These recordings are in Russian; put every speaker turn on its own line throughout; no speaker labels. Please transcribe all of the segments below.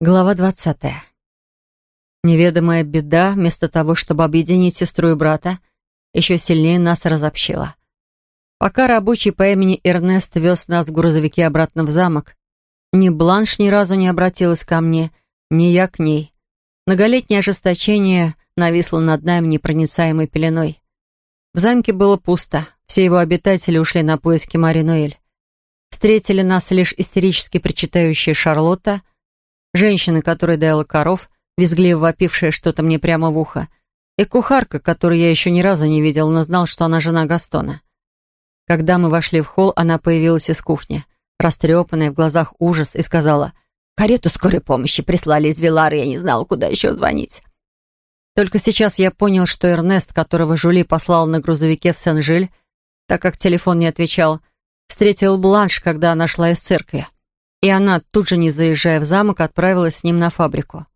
Глава двадцатая. Неведомая беда, вместо того, чтобы объединить сестру и брата, еще сильнее нас разобщила. Пока рабочий по имени Эрнест вез нас в грузовике обратно в замок, ни Бланш ни разу не обратилась ко мне, ни я к ней. Многолетнее ожесточение нависло над нами непроницаемой пеленой. В замке было пусто, все его обитатели ушли на поиски Мари Ноэль. Встретили нас лишь истерически причитающая Шарлотта — женщина, которая доила коров, визгливо вопившая что-то мне прямо в ухо, и кухарка, которую я еще ни разу не видел, но знал, что она жена Гастона. Когда мы вошли в холл, она появилась из кухни, растрепанная, в глазах ужас, и сказала, «Карету скорой помощи прислали из Вилары, я не знала, куда еще звонить». Только сейчас я понял, что Эрнест, которого Жули послал на грузовике в Сен-Жиль, так как телефон не отвечал, встретил Бланш, когда она шла из церкви и она, тут же не заезжая в замок, отправилась с ним на фабрику.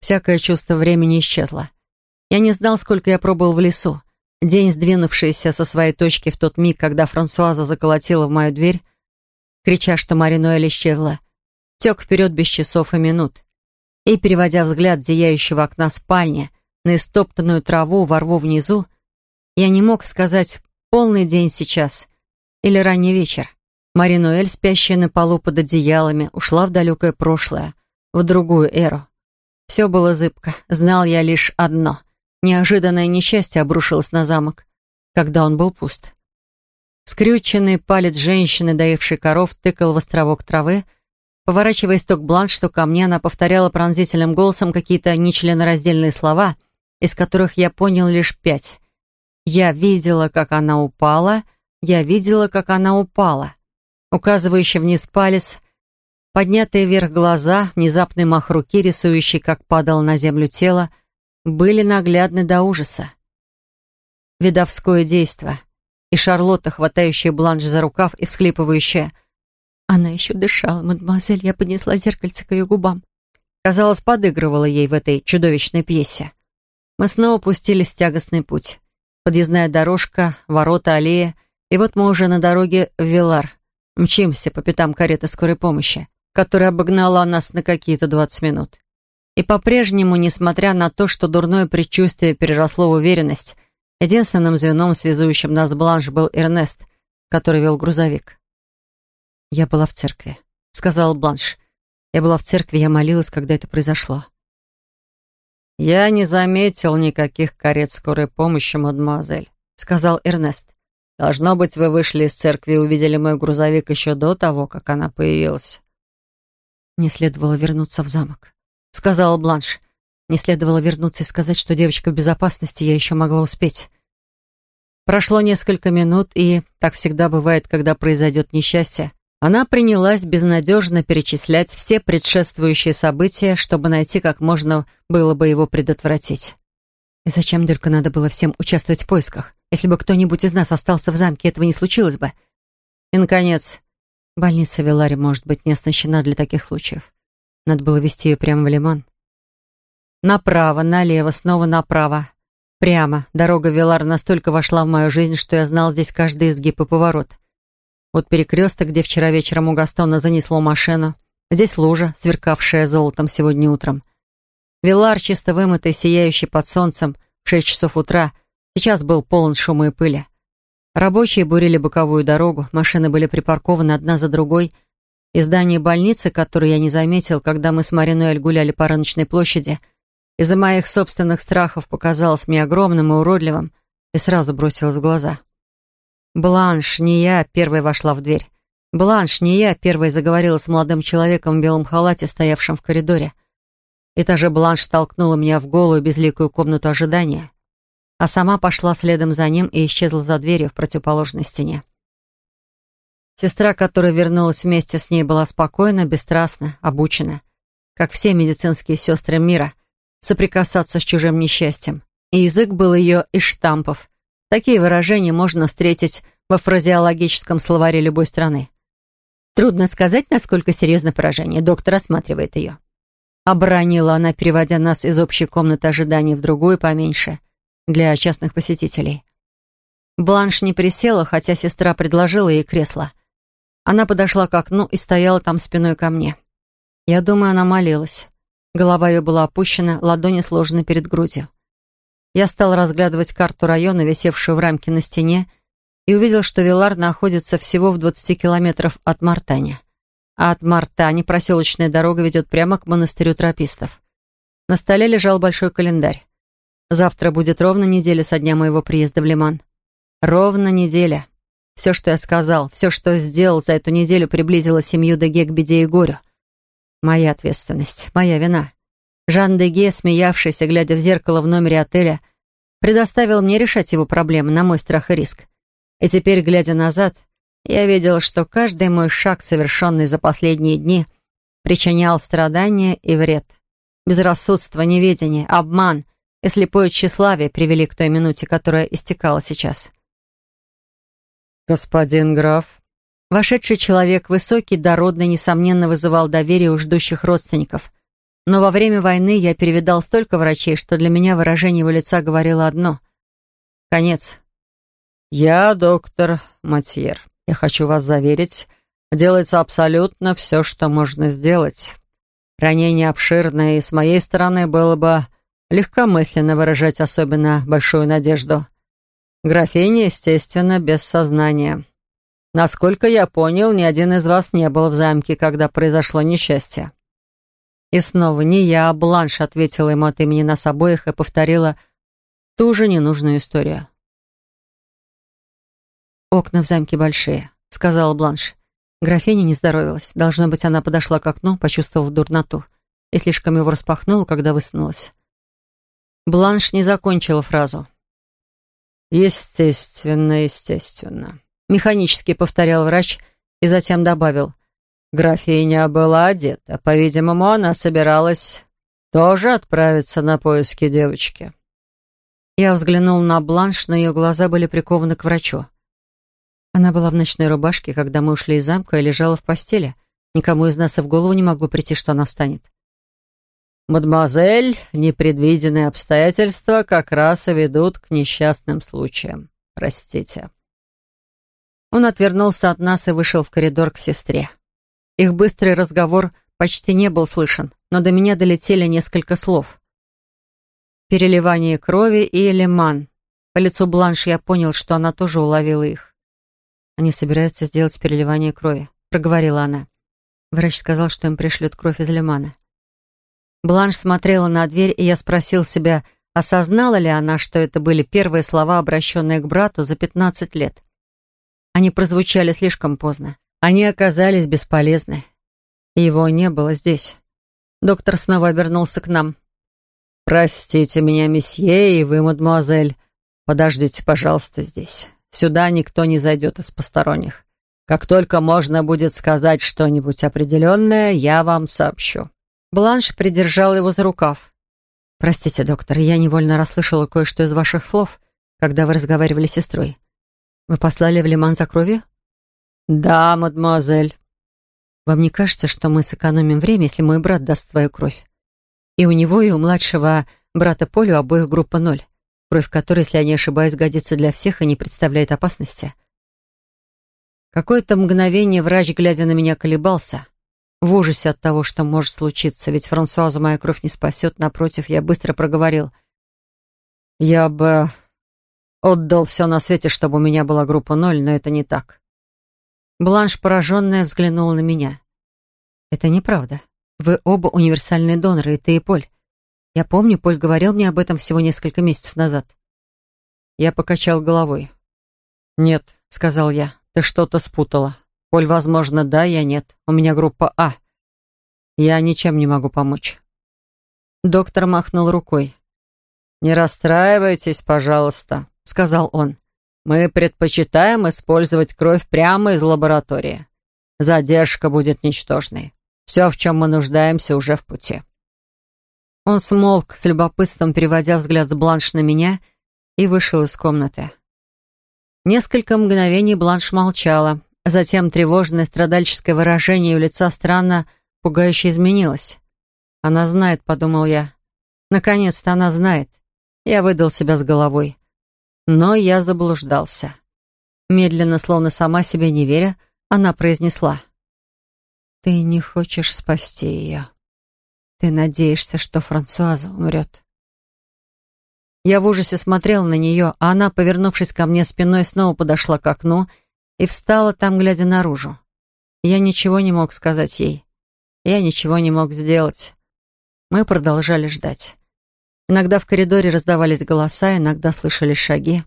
Всякое чувство времени исчезло. Я не знал, сколько я пробыл в лесу. День, сдвинувшийся со своей точки в тот миг, когда Франсуаза заколотила в мою дверь, крича, что Мари Ноэль исчезла, тек вперед без часов и минут. И, переводя взгляд зияющего окна спальни на истоптанную траву во рву внизу, я не мог сказать полный день сейчас или ранний вечер. Маринуэль, спящая на полу под одеялами, ушла в далекое прошлое, в другую эру. Все было зыбко. Знал я лишь одно. Неожиданное несчастье обрушилось на замок, когда он был пуст. Скрюченный палец женщины, доившей коров, тыкал в островок травы. Поворачиваясь то к бланш, то ко мне, она повторяла пронзительным голосом какие-то нечленораздельные слова, из которых я понял лишь пять. Я видела, как она упала, я видела, как она упала указывающий вниз палец, поднятые вверх глаза, внезапный мах руки, рисующий, как падало на землю тело, были наглядны до ужаса. Видовское действо. И Шарлотта, хватающая бланш за рукав и всхлипывающая. Она еще дышала, мадемуазель, я поднесла зеркальце к ее губам. Казалось, подыгрывала ей в этой чудовищной пьесе. Мы снова пустились в тягостный путь. Подъездная дорожка, ворота, аллея, и вот мы уже на дороге в Вилар. Мчимся по пятам кареты скорой помощи, которая обогнала нас на какие-то двадцать минут. И по-прежнему, несмотря на то, что дурное предчувствие переросло в уверенность, единственным звеном, связующим нас Бланш, был Эрнест, который вел грузовик. «Я была в церкви», — сказал Бланш. «Я была в церкви, я молилась, когда это произошло». «Я не заметил никаких карет скорой помощи, мадемуазель», — сказал Эрнест. Должно быть, вы вышли из церкви и увидели мой грузовик еще до того, как она появилась. «Не следовало вернуться в замок», — сказала Бланш. «Не следовало вернуться и сказать, что девочка в безопасности, я еще могла успеть». Прошло несколько минут, и, так всегда бывает, когда произойдет несчастье, она принялась безнадежно перечислять все предшествующие события, чтобы найти, как можно было бы его предотвратить. И зачем только надо было всем участвовать в поисках? Если бы кто-нибудь из нас остался в замке, этого не случилось бы. И, наконец, больница Вилари может быть не оснащена для таких случаев. Надо было вести ее прямо в Лиман. Направо, налево, снова направо. Прямо. Дорога Вилар настолько вошла в мою жизнь, что я знал здесь каждый изгиб и поворот. Вот перекресток, где вчера вечером у Гастона занесло машину. Здесь лужа, сверкавшая золотом сегодня утром. Вилар, чисто вымытый, сияющий под солнцем, в шесть часов утра — Сейчас был полон шума и пыли. Рабочие бурили боковую дорогу, машины были припаркованы одна за другой, и здание больницы, которое я не заметил, когда мы с Маринуэль гуляли по рыночной площади, из-за моих собственных страхов показалось мне огромным и уродливым, и сразу бросилось в глаза. Бланш, не я, первой вошла в дверь. Бланш, не я, первой заговорила с молодым человеком в белом халате, стоявшим в коридоре. И та же Бланш толкнула меня в голую безликую комнату ожидания а сама пошла следом за ним и исчезла за дверью в противоположной стене. Сестра, которая вернулась вместе с ней, была спокойна, бесстрастна, обучена, как все медицинские сестры мира, соприкасаться с чужим несчастьем. И язык был ее из штампов. Такие выражения можно встретить во фразеологическом словаре любой страны. Трудно сказать, насколько серьезно поражение. Доктор осматривает ее. Оборонила она, переводя нас из общей комнаты ожидания в другую поменьше — для частных посетителей. Бланш не присела, хотя сестра предложила ей кресло. Она подошла к окну и стояла там спиной ко мне. Я думаю, она молилась. Голова ее была опущена, ладони сложены перед грудью. Я стал разглядывать карту района, висевшую в рамке на стене, и увидел, что Вилар находится всего в 20 километров от Мартани. А от Мартани проселочная дорога ведет прямо к монастырю тропистов. На столе лежал большой календарь. Завтра будет ровно неделя со дня моего приезда в Лиман. Ровно неделя. Все, что я сказал, все, что сделал за эту неделю, приблизило семью Деге к беде и горю. Моя ответственность, моя вина. Жан Деге, смеявшийся, глядя в зеркало в номере отеля, предоставил мне решать его проблемы на мой страх и риск. И теперь, глядя назад, я видел, что каждый мой шаг, совершенный за последние дни, причинял страдания и вред. Безрассудство, неведение, обман и слепое тщеславие привели к той минуте, которая истекала сейчас.
«Господин граф».
Вошедший человек, высокий, дородный, несомненно, вызывал доверие у ждущих родственников. Но во время войны я перевидал столько врачей, что для меня выражение его лица говорило одно. Конец.
«Я доктор Матьер. Я хочу вас заверить, делается абсолютно все, что можно сделать. Ранение обширное, и с моей стороны было бы легкомысленно выражать особенно большую надежду. Графиня, естественно, без сознания. Насколько я понял, ни один из вас не был в замке, когда произошло несчастье. И снова не я, а Бланш ответила ему от имени нас обоих и повторила ту же ненужную историю. «Окна в замке большие», — сказала Бланш. Графиня не здоровилась. Должно быть, она подошла к окну, почувствовав дурноту, и слишком его распахнула, когда высунулась. Бланш не закончила фразу. «Естественно, естественно», —
механически повторял врач и затем добавил — Графиня была одета. По-видимому, она собиралась тоже отправиться на поиски девочки. Я взглянул на Бланш, но ее глаза были прикованы к врачу. Она была в ночной рубашке, когда мы ушли из замка и лежала в постели. Никому из нас и в голову не могло прийти, что она встанет. «Мадемуазель, непредвиденные обстоятельства как раз и ведут к несчастным случаям. Простите». Он отвернулся от нас и вышел в коридор к сестре. Их быстрый разговор почти не был слышен, но до меня долетели несколько слов. Переливание крови и лиман. По лицу Бланш я понял, что она тоже уловила их. «Они собираются сделать переливание крови», — проговорила она. Врач сказал, что им пришлют кровь из лимана. Бланш смотрела на дверь, и я спросил себя, осознала ли она, что это были первые слова, обращенные к брату за 15 лет. Они прозвучали слишком поздно. Они оказались бесполезны. Его не было здесь. Доктор снова обернулся к нам. «Простите меня, месье, и вы, мадемуазель. Подождите, пожалуйста, здесь. Сюда никто не зайдет из посторонних. Как только можно будет сказать что-нибудь определенное, я вам сообщу». Бланш придержал его за рукав. «Простите, доктор, я невольно расслышала кое-что из ваших слов, когда вы разговаривали с сестрой. Вы послали в Лиман за кровью?» «Да, мадемуазель». «Вам не кажется, что мы сэкономим время, если мой брат даст твою кровь? И у него, и у младшего брата Полю обоих группа ноль, кровь которой, если я не ошибаюсь, годится для всех и не представляет опасности». Какое-то мгновение врач, глядя на меня, колебался. В ужасе от того, что может случиться, ведь Франсуазу моя кровь не спасет. Напротив, я быстро проговорил. «Я бы отдал все на свете, чтобы у меня была группа ноль, но это не так. Бланш, пораженная, взглянула на меня. «Это неправда. Вы оба универсальные доноры, и ты, и Поль. Я помню, Поль говорил мне об этом всего несколько месяцев назад». Я покачал головой. «Нет», — сказал я, — «ты что-то спутала. Поль, возможно, да, я нет. У меня группа А. Я ничем не могу помочь». Доктор махнул рукой. «Не расстраивайтесь, пожалуйста», — сказал он. Мы предпочитаем использовать кровь прямо из лаборатории. Задержка будет ничтожной. Все, в чем мы нуждаемся, уже в пути». Он смолк, с любопытством переводя взгляд с Бланш на меня, и вышел из комнаты. Несколько мгновений Бланш молчала, затем тревожное страдальческое выражение ее лица странно, пугающе изменилось. «Она знает», — подумал я. «Наконец-то она знает». Я выдал себя с головой. Но я заблуждался. Медленно, словно сама себе не веря, она произнесла. Ты не хочешь спасти ее. Ты надеешься, что Франсуаза умрет.
Я в ужасе смотрел на нее, а она, повернувшись ко мне спиной, снова подошла к окну и встала там, глядя наружу. Я ничего не мог сказать ей. Я ничего не мог сделать. Мы продолжали ждать. Иногда в коридоре раздавались голоса, иногда слышались шаги.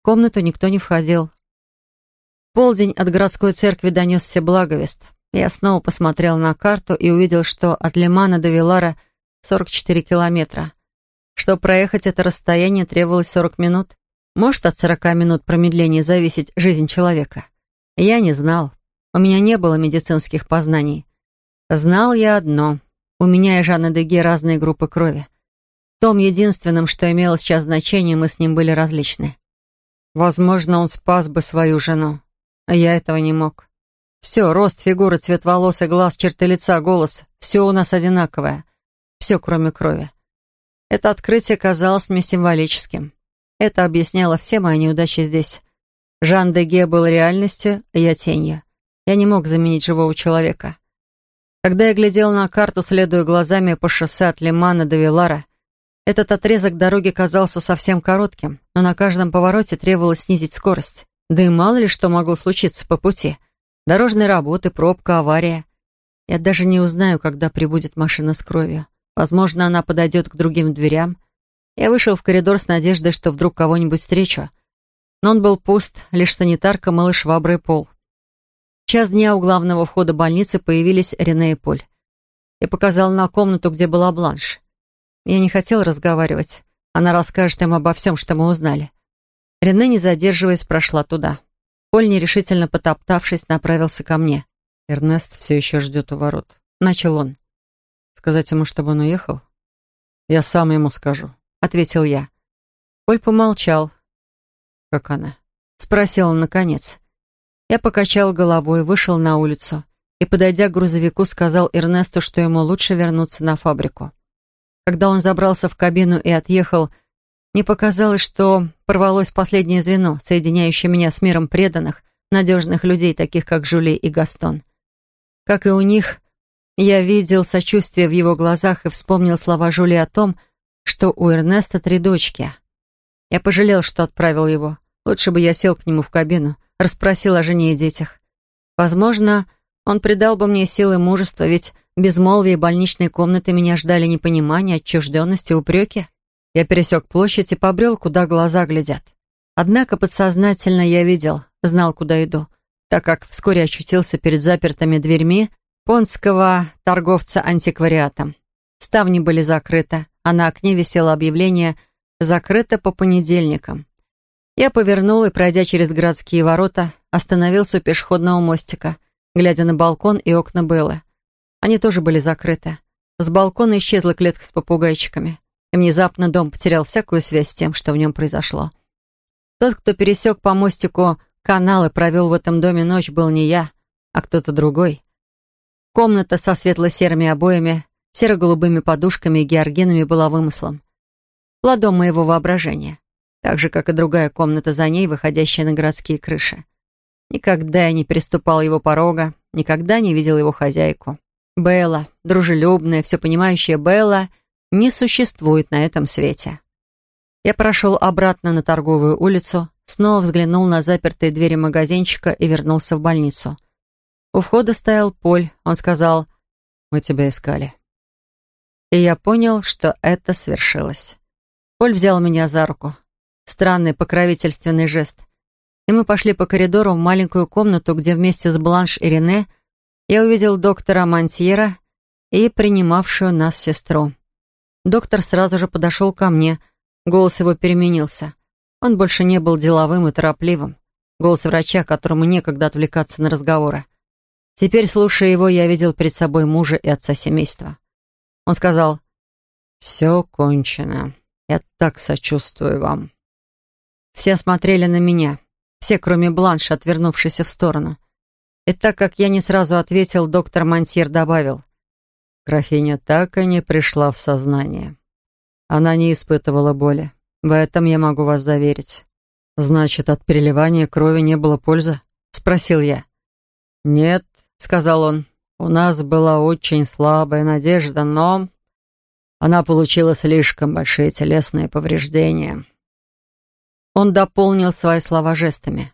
В комнату никто не входил. полдень от городской церкви донесся благовест. Я снова посмотрел на карту и увидел, что от Лимана до Вилара 44 километра. Чтобы проехать это расстояние, требовалось 40 минут. Может от 40 минут промедления зависеть жизнь человека? Я не знал. У меня не было медицинских познаний. Знал я одно. У меня и Жанны Деге разные группы крови. В том единственном, что имело сейчас значение, мы с ним были различны. Возможно, он спас бы свою жену, а я этого не мог. Все, рост, фигура, цвет волос и глаз, черты лица, голос — все у нас одинаковое. Все, кроме крови. Это открытие казалось мне символическим. Это объясняло все мои неудачи здесь. Жан Деге был реальностью, а я тенью. Я не мог заменить живого человека. Когда я глядел на карту, следуя глазами по шоссе от Лимана до Вилара, этот отрезок дороги казался совсем коротким, но на каждом повороте требовалось снизить скорость. Да и мало ли что могло случиться по пути. Дорожные работы, пробка, авария. Я даже не узнаю, когда прибудет машина с кровью. Возможно, она подойдет к другим дверям. Я вышел в коридор с надеждой, что вдруг кого-нибудь встречу. Но он был пуст, лишь санитарка мыла швабры и пол. В час дня у главного входа больницы появились Рене и Поль. Я показал на комнату, где была Бланш. Я не хотел разговаривать. Она расскажет им обо всем, что мы узнали. Рене, не задерживаясь, прошла туда. Поль, нерешительно потоптавшись, направился ко мне. «Эрнест все еще ждет у ворот», — начал он. «Сказать ему, чтобы он уехал?» «Я сам ему скажу», — ответил я. Поль помолчал. «Как она?» — спросил он наконец. Я покачал головой, вышел на улицу и, подойдя к грузовику, сказал Эрнесту, что ему лучше вернуться на фабрику. Когда он забрался в кабину и отъехал, мне показалось, что порвалось последнее звено, соединяющее меня с миром преданных, надежных людей, таких как Жюли и Гастон. Как и у них, я видел сочувствие в его глазах и вспомнил слова Жюли о том, что у Эрнеста три дочки. Я пожалел, что отправил его. Лучше бы я сел к нему в кабину, расспросил о жене и детях. Возможно, он придал бы мне силы мужества, ведь безмолвие больничной комнаты меня ждали непонимание, отчужденность и упреки. Я пересек площадь и побрел, куда глаза глядят. Однако подсознательно я видел, знал, куда иду, так как вскоре очутился перед запертыми дверьми понского торговца антиквариатом. Ставни были закрыты, а на окне висело объявление «Закрыто по понедельникам». Я повернул и, пройдя через городские ворота, остановился у пешеходного мостика, глядя на балкон и окна Беллы. Они тоже были закрыты. С балкона исчезла клетка с попугайчиками, и внезапно дом потерял всякую связь с тем, что в нем произошло. Тот, кто пересек по мостику канал и провел в этом доме ночь, был не я, а кто-то другой. Комната со светло-серыми обоями, серо-голубыми подушками и георгинами была вымыслом. Плодом моего воображения так же, как и другая комната за ней, выходящая на городские крыши. Никогда я не переступал его порога, никогда не видел его хозяйку. Белла, дружелюбная, все понимающая Белла, не существует на этом свете. Я прошел обратно на торговую улицу, снова взглянул на запертые двери магазинчика и вернулся в больницу. У входа стоял Поль. Он сказал, «Мы тебя искали». И я понял, что это свершилось. Поль взял меня за руку. Странный покровительственный жест. И мы пошли по коридору в маленькую комнату, где вместе с Бланш и Рене я увидел доктора Мантьера и принимавшую нас сестру. Доктор сразу же подошел ко мне. Голос его переменился. Он больше не был деловым и торопливым. Голос врача, которому некогда отвлекаться на разговоры. Теперь, слушая его, я видел перед собой мужа и отца семейства. Он сказал, «Все кончено. Я так сочувствую вам». Все смотрели на меня. Все, кроме Бланша, отвернувшейся в сторону. И так как я не сразу ответил, доктор Мансьер добавил. Графиня так и не пришла в сознание. Она не испытывала боли. В этом я могу вас заверить. Значит, от переливания крови не было пользы? Спросил я. Нет, сказал он. У нас была очень слабая надежда, но она получила слишком большие телесные повреждения. Он дополнил свои слова жестами.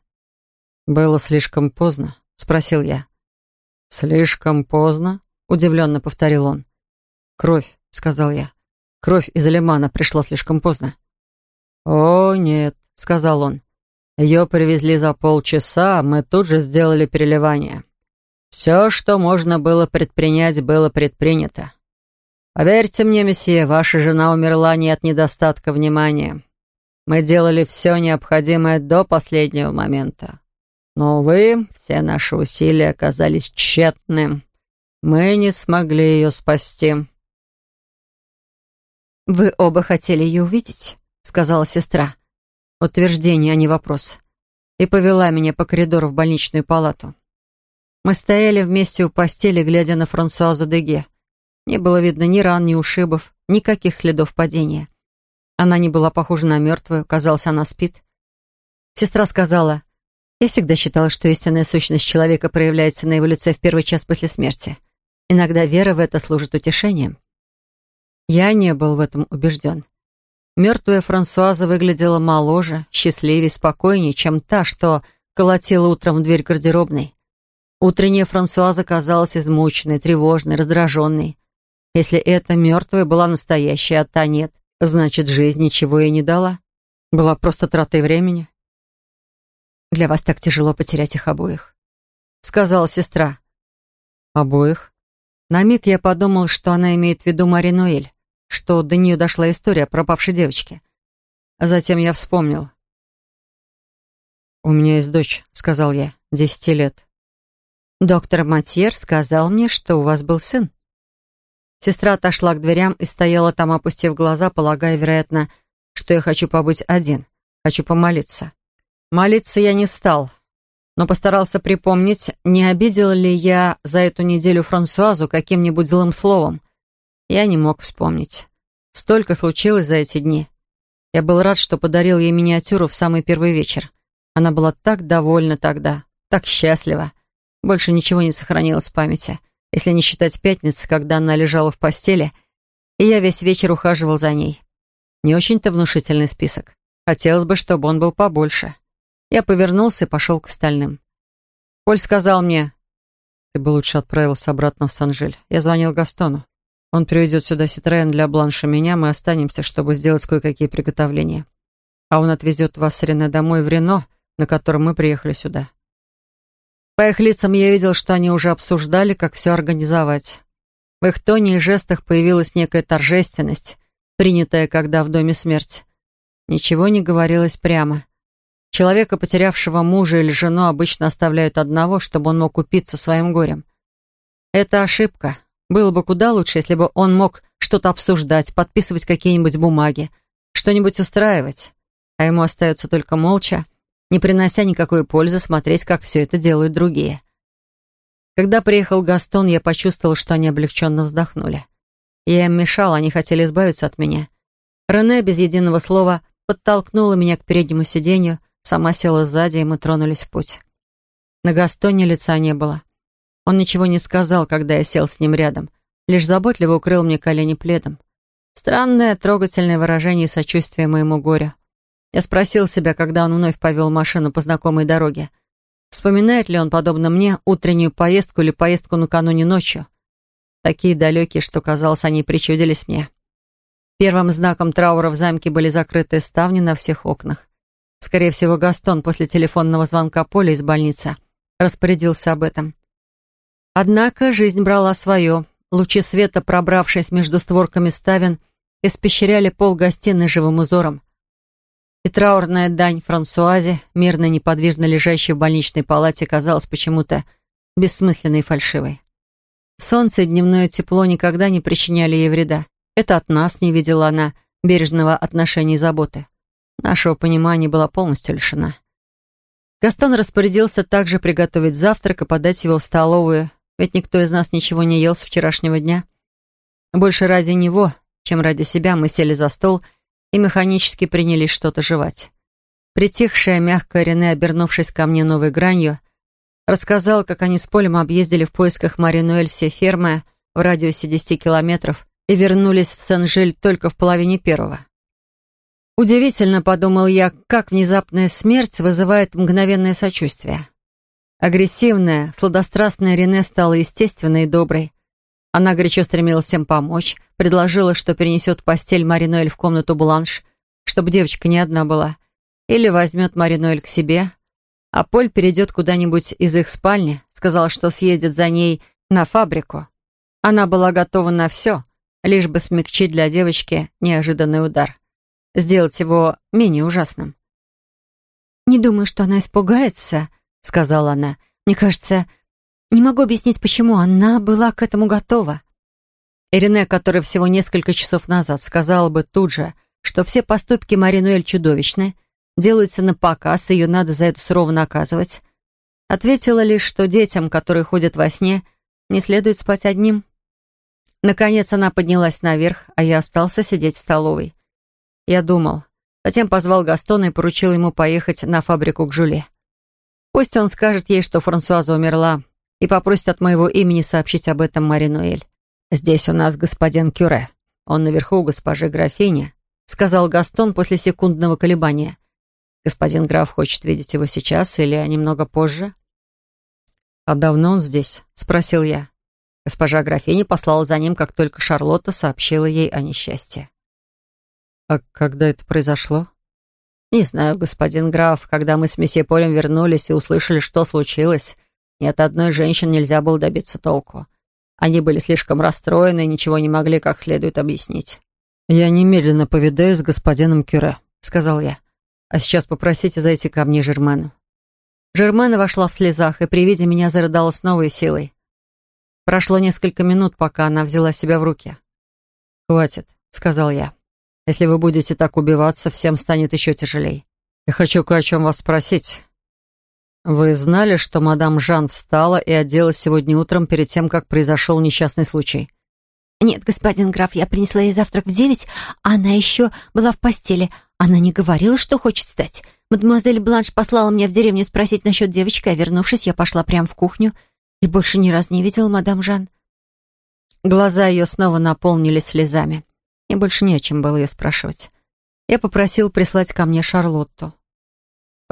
«Было слишком поздно?» — спросил я. «Слишком поздно?» — удивленно повторил он. «Кровь», — сказал я. «Кровь из лимана пришла слишком поздно». «О, нет», — сказал он. «Ее привезли за полчаса, мы тут же сделали переливание. Все, что можно было предпринять, было предпринято. Поверьте мне, месье, ваша жена умерла не от недостатка внимания. Мы делали все необходимое до последнего момента. Но, увы, все наши усилия оказались тщетны. Мы не смогли ее спасти».
«Вы оба хотели ее увидеть?» — сказала сестра. Утверждение, а не вопрос. И повела меня по коридору в больничную палату. Мы стояли вместе у постели, глядя на Франсуазу Деге. Не было видно ни ран, ни ушибов, никаких следов падения. Она не была похожа на мертвую, казалось, она спит. Сестра сказала, «Я всегда считала, что истинная сущность человека проявляется на его лице в первый час после смерти. Иногда вера в это служит утешением». Я не был в этом убежден. Мертвая Франсуаза выглядела моложе, счастливее, спокойнее, чем та, что колотила утром в дверь гардеробной. Утренняя Франсуаза казалась измученной, тревожной, раздраженной. Если эта мертвая была настоящая, а та нет, значит, жизнь ничего ей не дала. Была просто тратой времени. «Для вас так тяжело потерять их обоих», — сказала сестра. «Обоих?» На миг я подумал, что она имеет в виду Мари что до нее дошла история о пропавшей девочке. А затем я вспомнил. «У меня есть дочь», — сказал я, — «десяти лет». «Доктор Матьер сказал мне, что у вас был сын». Сестра отошла к дверям и стояла там, опустив глаза, полагая, вероятно, что я хочу побыть один, хочу помолиться. Молиться я не стал, но постарался припомнить, не обидел ли я за эту неделю Франсуазу каким-нибудь злым словом. Я не мог вспомнить. Столько случилось за эти дни. Я был рад, что подарил ей миниатюру в самый первый вечер. Она была так довольна тогда, так счастлива. Больше ничего не сохранилось в памяти, если не считать пятницы, когда она лежала в постели, и я весь вечер ухаживал за ней. Не очень-то внушительный список. Хотелось бы, чтобы он был побольше. Я повернулся и пошел к остальным. Поль сказал мне, «Ты бы лучше отправился обратно в Санжель. Я звонил Гастону. Он приведет сюда Ситроен для Бланша меня, мы останемся, чтобы сделать кое-какие приготовления. А он отвезет вас с Рене домой в Рено, на котором мы приехали сюда. По их лицам я видел, что они уже обсуждали, как все организовать. В их тоне и жестах появилась некая торжественность, принятая, когда в доме смерть. Ничего не говорилось прямо. Человека, потерявшего мужа или жену, обычно оставляют одного, чтобы он мог упиться своим горем. Это ошибка. Было бы куда лучше, если бы он мог что-то обсуждать, подписывать какие-нибудь бумаги, что-нибудь устраивать. А ему остается только молча не принося никакой пользы, смотреть, как все это делают другие. Когда приехал Гастон, я почувствовал, что они облегченно вздохнули. Я им мешал, они хотели избавиться от меня. Рене без единого слова подтолкнула меня к переднему сиденью, сама села сзади, и мы тронулись в путь. На Гастоне лица не было. Он ничего не сказал, когда я сел с ним рядом, лишь заботливо укрыл мне колени пледом. Странное, трогательное выражение сочувствия моему горю. Я спросил себя, когда он вновь повел машину по знакомой дороге. Вспоминает ли он, подобно мне, утреннюю поездку или поездку накануне ночью? Такие далекие, что, казалось, они причудились мне. Первым знаком траура в замке были закрытые ставни на всех окнах. Скорее всего, Гастон после телефонного звонка Поля из больницы распорядился об этом. Однако жизнь брала свое. Лучи света, пробравшись между створками ставен, испещряли пол гостиной живым узором. И траурная дань Франсуазе, мирно неподвижно лежащей в больничной палате, казалась почему-то бессмысленной и фальшивой. Солнце и дневное тепло никогда не причиняли ей вреда. Это от нас не видела она бережного отношения и заботы. Нашего понимания была полностью лишена. Гастон распорядился также приготовить завтрак и подать его в столовую, ведь никто из нас ничего не ел с вчерашнего дня. Больше ради него, чем ради себя, мы сели за стол и и механически принялись что-то жевать. Притихшая, мягкая Рене, обернувшись ко мне новой гранью, Рассказал, как они с Полем объездили в поисках Маринуэль все фермы в радиусе 10 километров и вернулись в Сен-Жиль только в половине первого. Удивительно, подумал я, как внезапная смерть вызывает мгновенное сочувствие. Агрессивная, сладострастная Рене стала естественной и доброй. Она горячо стремилась всем помочь, предложила, что перенесет постель Маринуэль в комнату Бланш, чтобы девочка не одна была, или возьмет Маринуэль к себе, а Поль перейдет куда-нибудь из их спальни, сказал, что съездит за ней на фабрику. Она была готова на все, лишь бы смягчить для девочки неожиданный удар сделать его менее ужасным. «Не думаю, что она испугается», — сказала она. «Мне кажется, не могу объяснить, почему она была к этому готова». Ирине, которая всего несколько часов назад сказала бы тут же, что все поступки Маринуэль чудовищны, делаются на показ, ее надо за это сурово наказывать, ответила лишь, что детям, которые ходят во сне, не следует спать одним. Наконец она поднялась наверх, а я остался сидеть в столовой. Я думал. Затем позвал Гастона и поручил ему поехать на фабрику к Жюле. Пусть он скажет ей, что Франсуаза умерла, и попросит от моего имени сообщить об этом Мари Нуэль. «Здесь у нас господин Кюре. Он наверху у госпожи графини», — сказал Гастон после секундного колебания. «Господин граф хочет видеть его сейчас или немного позже?» «А давно он здесь?» — спросил я. Госпожа графиня послала за ним, как только Шарлотта сообщила ей о несчастье. «А когда это произошло?» «Не знаю, господин граф. Когда мы с месье Полем вернулись и услышали, что случилось, ни от одной женщины нельзя было добиться толку. Они были слишком расстроены и ничего не могли как следует объяснить». «Я немедленно повидаюсь с господином Кюре», — сказал я. «А сейчас попросите зайти ко мне Жермену». Жермена вошла в слезах и при виде меня зарыдала с новой силой. Прошло несколько минут, пока она взяла себя в руки. «Хватит», — сказал я. Если вы будете так убиваться, всем станет еще тяжелей. Я хочу кое о чем вас спросить. Вы знали, что мадам Жан встала и оделась сегодня утром перед тем, как произошел несчастный случай?
Нет, господин граф, я принесла ей завтрак в девять, а она еще была в постели. Она не говорила, что хочет встать. Мадемуазель Бланш послала меня в деревню спросить насчет девочки, а вернувшись, я пошла прямо в кухню и больше ни разу не видела мадам Жан.
Глаза ее снова наполнились слезами. Мне больше не о чем было ее спрашивать. Я попросил прислать ко мне Шарлотту.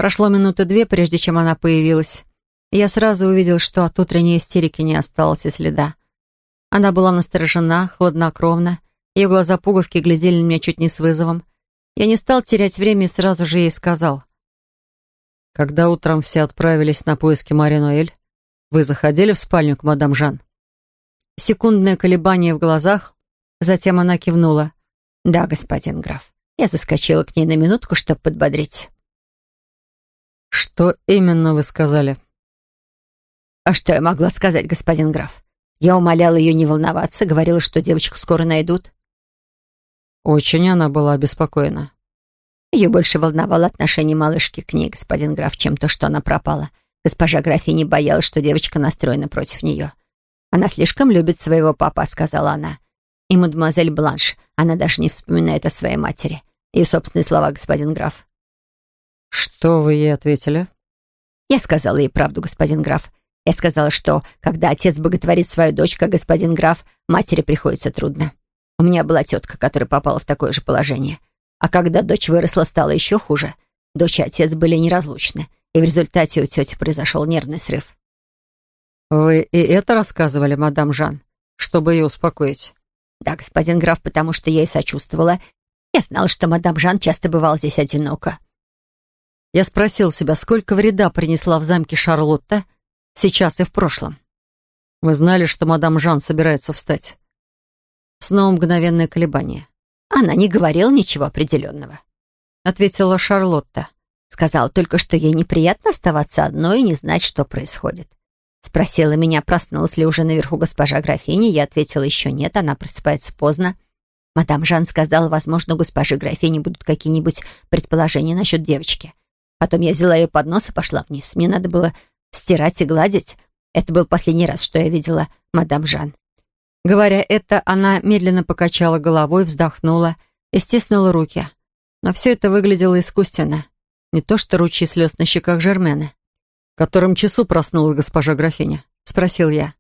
Прошло минуты две, прежде чем она появилась. Я сразу увидел, что от утренней истерики не осталось и следа. Она была насторожена, хладнокровна. Ее глаза пуговки глядели на меня чуть не с вызовом. Я не стал терять время и сразу же ей сказал. «Когда утром все отправились на поиски Мари Ноэль, вы заходили в спальню к мадам Жан?» Секундное колебание в глазах, Затем она кивнула. «Да, господин граф. Я заскочила к ней на минутку, чтобы подбодрить».
«Что именно вы сказали?»
«А что я могла сказать, господин граф? Я умоляла ее не волноваться, говорила, что девочку скоро найдут».
Очень она была обеспокоена.
Ее больше волновало отношение малышки к ней, господин граф, чем то, что она пропала. Госпожа графиня боялась, что девочка настроена против нее. «Она слишком любит своего папа», — сказала она. И мадемуазель Бланш, она даже не вспоминает о своей матери. Ее собственные слова, господин граф.
«Что вы ей ответили?»
Я сказала ей правду, господин граф. Я сказала, что, когда отец боготворит свою дочь, как господин граф, матери приходится трудно. У меня была тетка, которая попала в такое же положение. А когда дочь выросла, стало еще хуже. Дочь и отец были неразлучны, и в результате у тети произошел нервный срыв.
«Вы и это рассказывали, мадам Жан, чтобы ее успокоить?»
«Да, господин граф, потому что я и сочувствовала. Я знала, что мадам Жан часто бывал здесь одиноко».
Я спросил себя, сколько вреда принесла в замке Шарлотта сейчас и в прошлом. Вы знали, что мадам Жан собирается встать? Снова мгновенное колебание.
Она не говорила ничего определенного.
Ответила Шарлотта.
Сказала только, что ей неприятно оставаться одной и не знать, что происходит. Спросила меня, проснулась ли уже наверху госпожа графиня. Я ответила, еще нет, она просыпается поздно. Мадам Жан сказала, возможно, у госпожи графини будут какие-нибудь предположения насчет девочки. Потом я взяла ее под нос и пошла вниз. Мне надо было стирать и гладить. Это был последний раз, что я видела мадам Жан.
Говоря это, она медленно покачала головой, вздохнула и стиснула руки. Но все это выглядело искусственно. Не то что ручьи слез на щеках Жермена.
котором часу проснулась госпожа графиня?» — спросил я.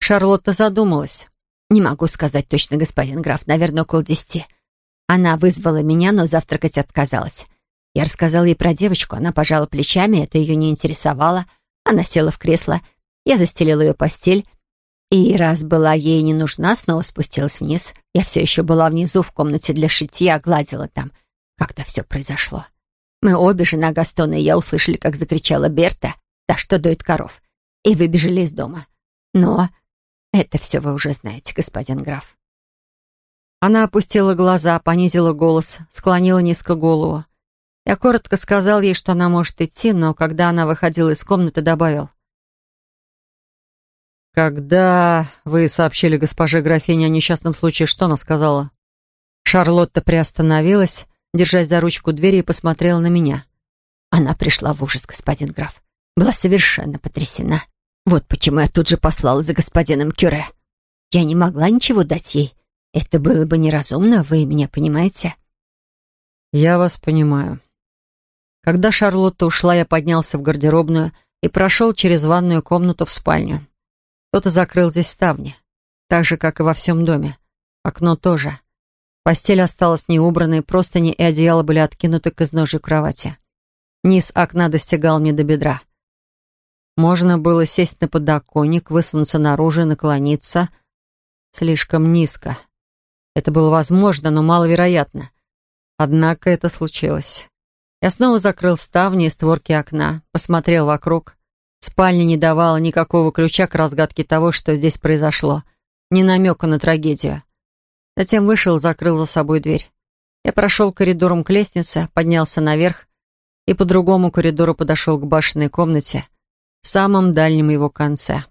Шарлотта задумалась.
«Не могу сказать точно, господин граф. Наверное, около десяти. Она вызвала меня, но завтракать отказалась. Я рассказала ей про девочку. Она пожала плечами, это ее не интересовало. Она села в кресло. Я застелила ее постель. И раз была ей не нужна, снова спустилась вниз. Я все еще была внизу в комнате для шитья, гладила там, когда все произошло. Мы обе, жена Гастона и я, услышали, как закричала Берта, та, что доит коров, и выбежали из дома. Но это все вы уже знаете, господин граф.
Она опустила глаза, понизила голос, склонила низко голову. Я коротко сказал ей, что она может идти, но когда она выходила из комнаты, добавил.
«Когда вы сообщили госпоже графине о несчастном случае, что она сказала?»
Шарлотта приостановилась, держась за ручку двери и посмотрела на меня.
Она пришла в ужас, господин граф. Была совершенно потрясена. Вот почему я тут же послала за господином Кюре. Я не могла ничего дать ей. Это было бы неразумно, вы меня понимаете?
Я вас понимаю. Когда Шарлотта ушла, я поднялся в гардеробную и прошел через ванную комнату в спальню. Кто-то закрыл здесь ставни, так же, как и во всем доме. Окно тоже. Постель осталась неубранной, простыни и одеяло были откинуты к изножью кровати. Низ окна достигал мне до бедра. Можно было сесть на подоконник, высунуться наружу и наклониться слишком низко. Это было возможно, но маловероятно. Однако это случилось. Я снова закрыл ставни и створки окна, посмотрел вокруг. Спальня не давала никакого ключа к разгадке того, что здесь произошло. Ни намека на трагедию. Затем вышел, закрыл за собой дверь. Я прошел коридором к лестнице, поднялся наверх и по другому коридору подошел к башенной комнате, в самом дальнем его конце.